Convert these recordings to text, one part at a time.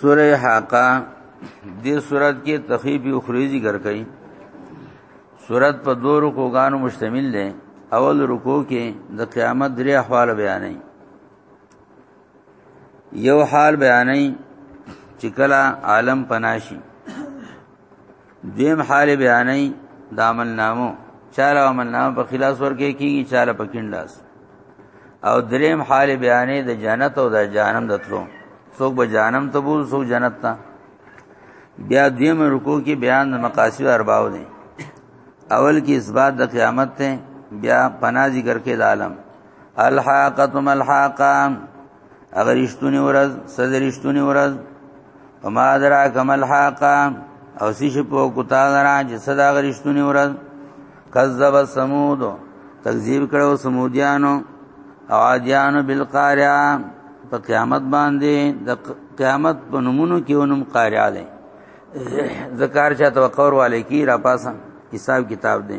سوره حاقه دې سورات کې تخیب اخری ذکر کړي سورات په دوه رکوګانو مشتمل ده اول رکو کې د قیامت درې احوال بیانې یو حال بیانې چې کله عالم پناشي دیم حال بیانې د عمل نامو چاله عمل نامه په خلاص ورکې کیږي چاله په کینداس او دریم حال بیانې د جنت او د جهنم دتلو څوک به جهنم ته بول څوک جنت ته بیا دیم رکو کې بیان د مقاصد ارباو دي اول کې اثبات د قیامت ته بیا پنا ذکر کې د عالم الحاقتم الحاقام اگر رښتونی ورځ سزا رښتونی ورځ وما درا کمل حقا او سیش په کوتا درا چې صدا غرښتونی ورځ کذب سمود تکذیب کړو سمودیانو او عادیانو بالقارعه په قیامت باندې د قیامت په نمونو کې ونم قارعه ده ذکر چا توقور والے کی را پاسه حساب کتاب ده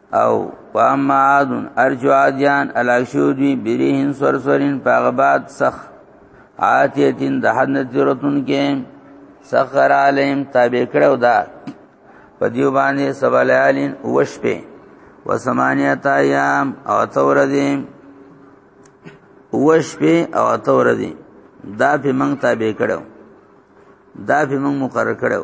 او واما عاد ارجو عادیان الاکشود وی بریهن سرسرین پاغباد سخ عاتیتین د حد نتیرتون کې سخر علیم تابع کړو دا په دیو باندې سبا لیالین اوش په و سمانیت ایام او تور دی اوش په او تور دی دا په منګ تابع کړو دا په منګ مقرر کړو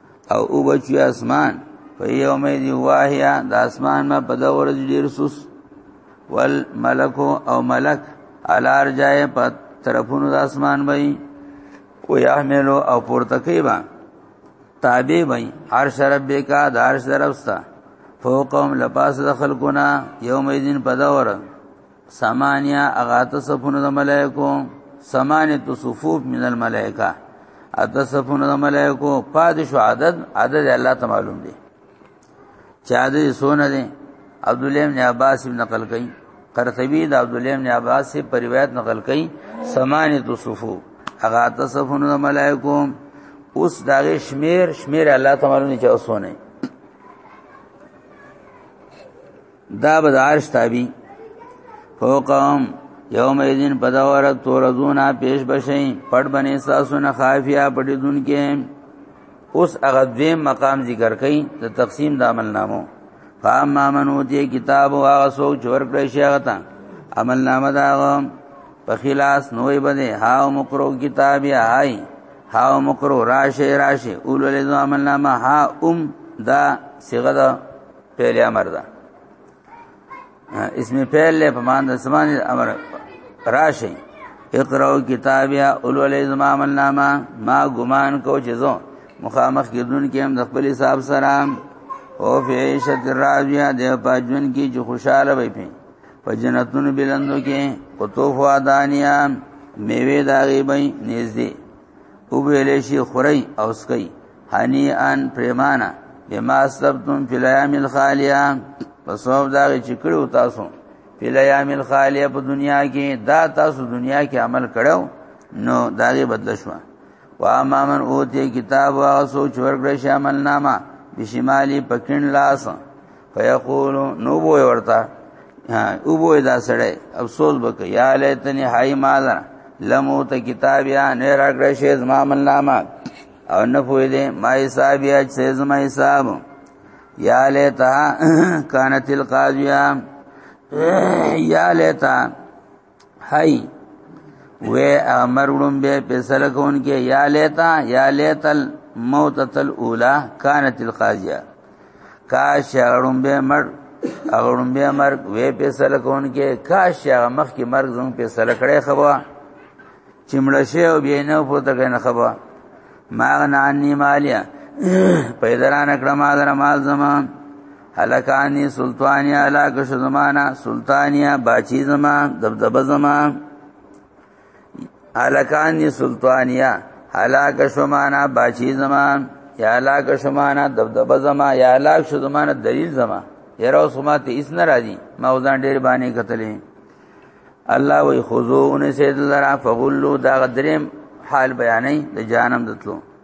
او او بچو اسمان په یوم دی واهیا د اسمان ما په دور ډیر سوس ول ملک او ملک الار جای په طرفونو د اسمان وای او یحملو او پورته کیبا تابع وای هر شرب کا د هر شربستا فوقهم لپاس د خلقنا یوم دین په دور سمانیا اغات صفونه د ملائکو سمانه تو صفوف من الملائکه اته صفونه د ملائکو پادشو عدد عدد الله ته معلوم دی چې عدد سونه دی عبد الله بن عباس نقل کړي قرطبی د عبد الله بن عباس سے پر روایت نقل کړي سمانه تو صفو اغا اته صفونه د ملائکو اوس داغه شمیر شمیر الله تعالی نه چا سونه دا به د عرش تابع فوقهم یوم ایذین پداور تورزونا پیش بشئ پړ بنې ساسو نه خافیا پټې دن کې اوس هغه دوی مقام ذکر کئ د تقسیم د عمل نامو فاما من اوتی کتاب او هغه سوچ چور کړی شي هغه ته عمل نامه دا په خلاص نوې بده ها مکرو کتاب یا هاي ها مکرو راشه راشه اولل عمل نامه ها ام دا صيغه فعل امر ده اسم فعل له په مان د زمان امر راشي اقرأو کتابیا اولول زمام النامه ما ګمان کو چې زو مخامخ کېدون کې هم د خپل حساب سره او فی عیشت راضیه د پاجون کې چې خوشاله وي په په جنتونو بلندو کې قطوف وادانیا میوه داغي به نږدې او ویلې شي خوري او سکي هني ان پریمانا بما سبتم فی الايام الخالیه پسوب دا چې کړو تاسو فی الايام الخالیه په دنیا کې دا تاسو دنیا کې عمل کړو نو داغه بدل شو وا ما من اوتی کتاب او سوچ ورګړ شامل نامه بشمالی پکین لاس فیقول نو بو ورتا او بو دا سړی افسوس وک یا لیتنی حای مال لمو ته کتاب یا نه راګړې شی زما من نامه او نه پوی دې ما حساب یا چې زما حساب یا لیتا کانت القاضیه یا لیتا هاي و امر وړم به فیصله کون کې یا لیتا یا لیتل موتت الاولى كانت القاضيه کاش غړم به مر غړم به مرګ و فیصله کون کې کاش هغه مخ کې مرګ زمو فیصله کړي خبره چمړ شي او بیا نه پورته کنه خبا ما غنانی مالیا پیدا را نکړه ما در مال زمان هلکانی سلطانیا علاقه شو زمانہ سلطانیا باچی زمان دبدبه زمان هلکانی سلطانیا علاقه شو معنا باچی زمان یا علاقه شو معنا دبدبه زمان یا علاقه شو زمانہ دلیل زمان یره اوس ما ته اس نه راځي ما وزن ډیر باندې کتلې الله وی خذو ان سید لرا فغلوا دا غدریم حال بیانې د جانم دتلو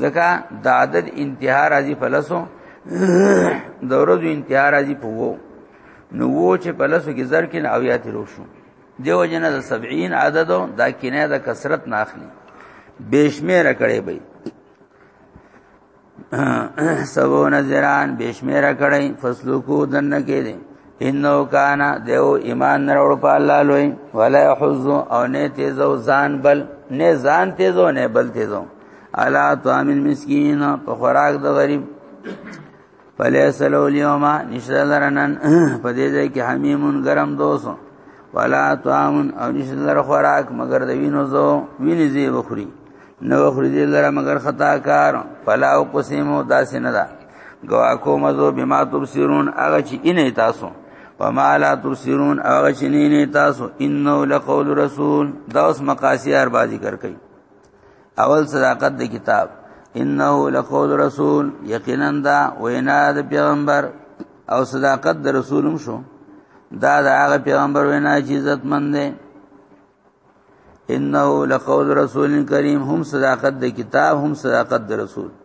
ځکه د عدد انتها راځي په لسو د ورځو انتها راځي په وو نو وو چې په لسو کې زر کې او یا تیرو شو دیو جن د 70 عدد دا کینه د کثرت نه اخلي بشمیر کړي به سبو نظران بشمیر کړي فصلو کو دن کې دي انو کانا دیو ایمان نروړ په الله لوی ولا يحز او نه تیزو ځان بل نه ځان تیزو نه بل تیزو الا طعام المسکین په خوراک د غریب فلیس لو الیوم نشته لرنن په دې ځای کې حمیمون گرم دوسو ولا طعام او نشته لر خوراک مگر د وینو زو ویني زی بخوري نو بخوري دې لره مگر خطا کار فلا او قسمو داسې نه ده گوا کو مزو بما تبصرون هغه چې انې تاسو وما لا تبصرون هغه چې نه تاسو انه لقول رسول دا اوس مقاصد اربازي کر کوي اول صداقت د کتاب انه لقول رسول یقینا دا وینا د پیغمبر او صداقت د رسولم شو دا د هغه پیغمبر وینا چې عزت مند دی انه لقول رسول کریم هم صداقت د کتاب هم صداقت د رسول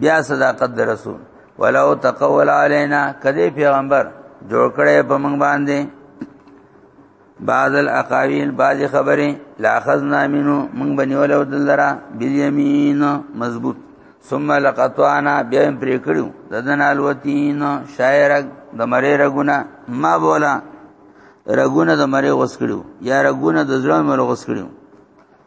بیا صداقت د رسول ولو تقول علينا کدی پیغمبر جوړ کړي په موږ باندې بعض الاقاویل بعض خبره لا خذنا منه موږ بنیول او دلرا بالیمین مضبوط ثم لقطعنا بیا پرې کړو ددن الوتین شاعر د مری رګونه ما بولا رګونه د مری غوس کړو یا رګونه د زړه مری غوس کړو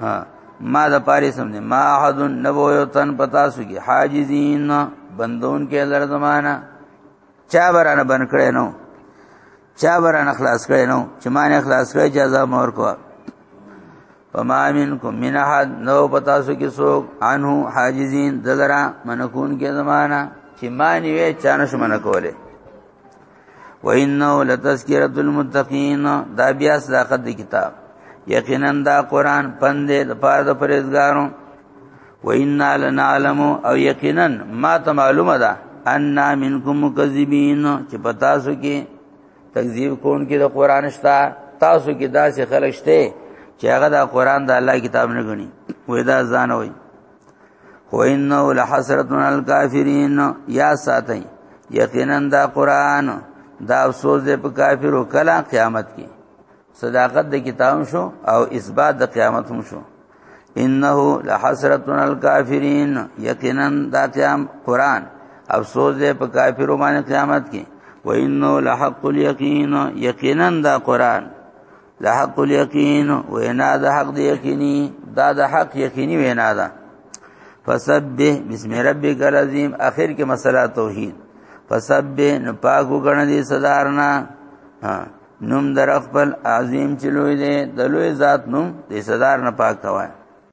ها ما د پاره سم نه ما احد نبو یو تن پتا سګي حاجزین بندون کې لر زمانہ چا برانه بن کړي نو چا برانه خلاص کړي نو چې ما نه خلاص کړي جزا مور کو وما منکم من احد نو پتا سګي سوق انو حاجزین دلرا منکون کې زمانہ چې ما نیوي چانه شمنه کوله وانه لتذکرۃ المتقین دا بیا صداقت دی کتاب یقینا دا قران پند د پاره د پرهیزګارو وإنا لنعلم او یقینا ما ته معلومه ده ان منکم مکذبین چې پتا سو کې تکذیب کون کې د قران شتا تاسو کې داسې خلک شته چې هغه د قران د الله کتاب نه غني وې دا ځان وای خو انه لحسرت من الکافرین یا ساتي یقینا دا قران دا افسوس دی په کافرو کله قیامت کې صداقت د کتاب شو او اثبات د قیامت هم شو انه لحسرت من الکافرین یقینا دا قیام قران افسوس دی په کافرو باندې قیامت کې و انه لحق الیقین یقینا دا قران لحق اليقين وینا د حق دی یقیني دا د حق یقیني وینا ده فسبح بسم ربک العظیم اخر کې مسله توحید فسبح نو پاک وګڼه دي صدارنا نوم در خپل عظیم چلوې دي د لوی ذات نوم دې صدارنا پاک کوي